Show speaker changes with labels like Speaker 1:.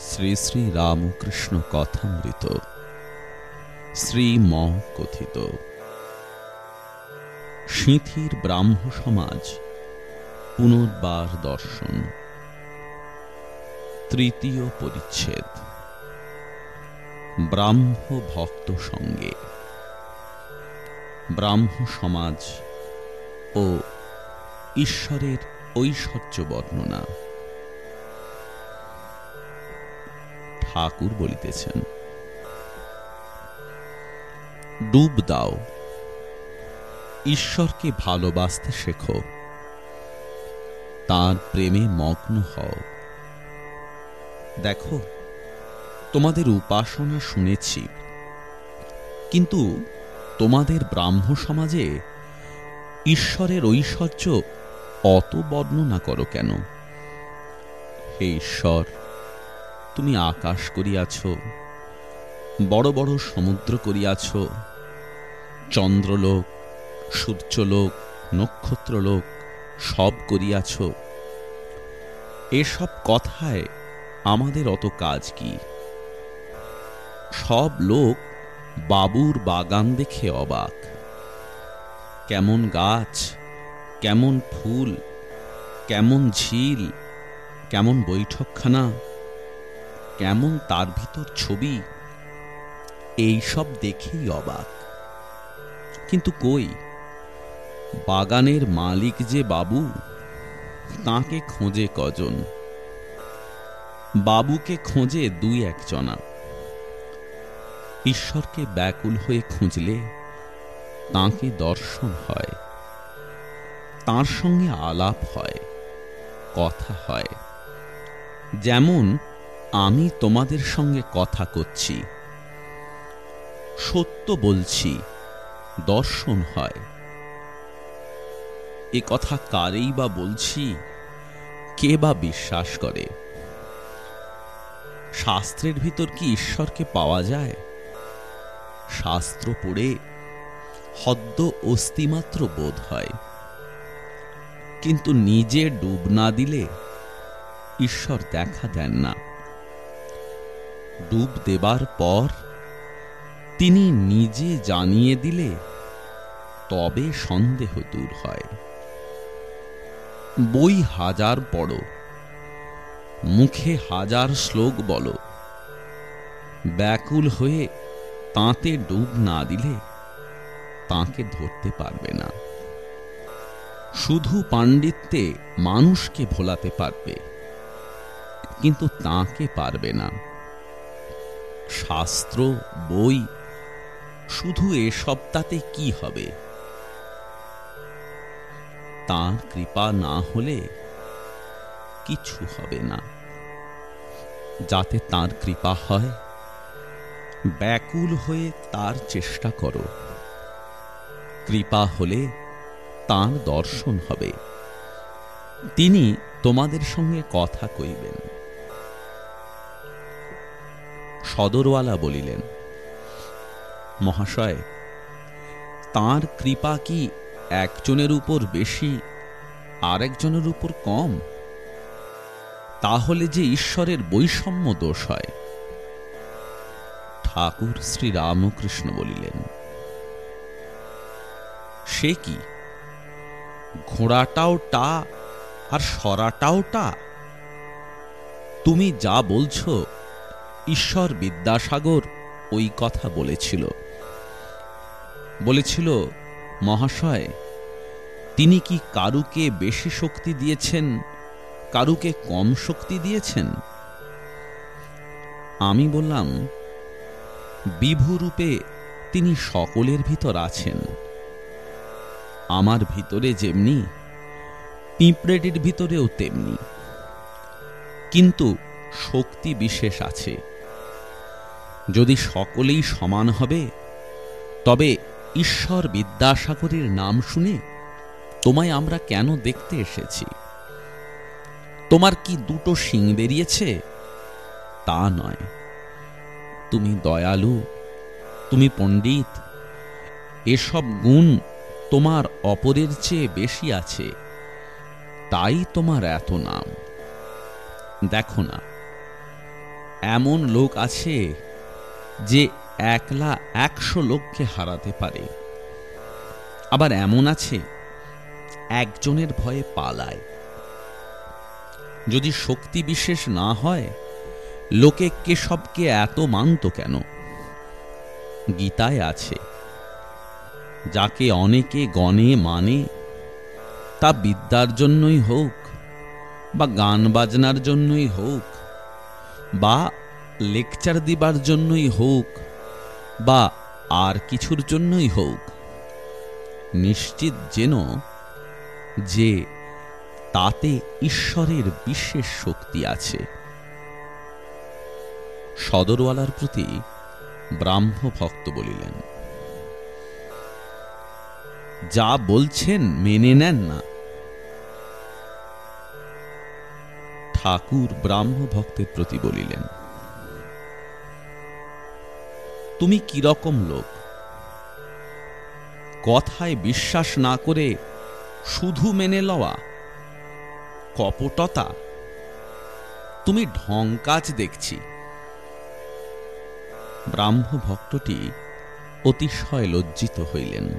Speaker 1: শ্রী শ্রী রামকৃষ্ণ কথামৃত। শ্রী ম কথিত সিঁথির ব্রাহ্ম সমাজ, পুনর্বার দর্শন। তৃতীয় পরিচ্ছেদ। ব্রাহ্ম ভক্ত সঙ্গে। ব্রাহ্ম সমাজ ও ঈশ্বরের ঐশ্বর্য বর্ণনা। ঠাকুর বলিতেছেন। ডুব দাও। ঈশ্বরকে ভালোবাসতে শেখো। তার প্রেমে মগ্ন হও। দেখো, তোমাদের উপাসনা শুনেছি, কিন্তু তোমাদের ব্রাহ্ম সমাজে ঈশ্বরের ঐশ্বর্য অত বর্ণনা করো কেন? হে ঈশ্বর তুমি আকাশ করিয়াছ, বড় বড় সমুদ্র করিয়াছ, চন্দ্রলোক, সূর্যলোক, নক্ষত্রলোক সব করিয়াছ। এসব কথায় আমাদের অত কাজ কি? সব লোক বাবুর বাগান দেখে অবাক। কেমন গাছ, কেমন ফুল, কেমন ঝিল, কেমন বৈঠকখানা কেমন তার ভিতর ছবি? এই সব দেখেই অবাক। কিন্তু কই? বাগানের মালিক যে বাবু, তাকে খোঁজে কজন? বাবুকে খোঁজে দুই একজনা। ঈশ্বরকে ব্যাকুল হয়ে খুঁজলে তাকে দর্শন হয়। তার সঙ্গে আলাপ হয়, কথা হয়। যেমন আমি তোমাদের সঙ্গে কথা করছি। সত্য বলছি, দর্শন হয়। এ কথা কারেই বা বলছি, কে বা বিশ্বাস করে? শাস্ত্রের ভিতর কি ঈশ্বরকে পাওয়া যায়? শাস্ত্র পড়ে হদ্দ অস্তিমাত্র বোধ হয়। কিন্তু নিজে ডুব না দিলে ঈশ্বর দেখা দেন না। ডুব দেবার পর তিনি নিজে জানিয়ে দিলে তবে সন্দেহ দূর হয়। বই হাজার পড়ো, মুখে হাজার শ্লোক বলো, ব্যাকুল হয়ে তাঁতে ডুব না দিলে তাকে ধরতে পারবে না। শুধু পাণ্ডিত্যে মানুষকে ভোলাতে পারবে, কিন্তু তাকে পারবে না। শাস্ত্র, বই, শুধু এসব তাতে কি হবে? তার কৃপা না হলে কিছু হবে না। যাতে তার কৃপা হয়, ব্যাকুল হয়ে তার চেষ্টা করো। কৃপা হলে তার দর্শন হবে। তিনি তোমাদের সঙ্গে কথা কইবেন। সদরওয়ালা বলিলেন, মহাশয়, তার কৃপা কি একজনের উপর বেশি, আরেকজনের উপর কম? তাহলে যে ঈশ্বরের বৈষম্য দোষ হয়। ঠাকুর শ্রী রামকৃষ্ণ বলিলেন, সে কি? ঘোড়াটাও টা আর সরাটাও টা? তুমি যা বলছো ঈশ্বর বিদ্যাসাগর ওই কথা বলেছিল। বলেছিল, মহাশয়, তিনি কি কারুকে বেশি শক্তি দিয়েছেন, কারুকে কম শক্তি দিয়েছেন? আমি বললাম বিভুরূপে তিনি সকলের ভিতর আছেন। আমার ভিতরে যেমনি, পিঁপড়েটির ভিতরেও তেমনি। কিন্তু শক্তি বিশেষ আছে। যদি সকলেই সমান হবে, তবে ঈশ্বর বিদ্যাসাগরের নাম শুনে তোমায় আমরা কেন দেখতে এসেছি? তোমার কি দুটো শিং বেরিয়েছে? তা নয়। তুমি দয়ালু, তুমি পণ্ডিত, এসব গুণ তোমার অপরের চেয়ে বেশি আছে, তাই তোমার এত নাম। দেখো না, এমন লোক আছে যে একলা একশো লোককে হারাতে পারে। আবার এমন আছে, একজনের ভয়ে পালায়। যদি শক্তি বিশেষ না হয়, লোকে কেশবকে এত মানত কেন? গীতায় আছে, যাকে অনেকে গণে মানে তা বিদ্যার জন্যই হোক বা গান বাজনার জন্যই হোক বা লেকচার দিবার জন্যই হোক বা আর কিছুর জন্যই হোক, নিশ্চিত যেন যে তাতে ঈশ্বরের বিশেষ শক্তি আছে। সদরওয়ালার প্রতি ব্রাহ্ম ভক্ত বলিলেন, যা বলছেন মেনে নেন না। ঠাকুর ব্রাহ্ম ভক্তের প্রতি বলিলেন তুমি কীরকম লোক? কথায় বিশ্বাস না করে শুধু মেনে লওয়া। কপটতা। তুমি ঢংকাজ দেখছি। ব্রাহ্ম ভক্তটি অতিশয় লজ্জিত হইলেন।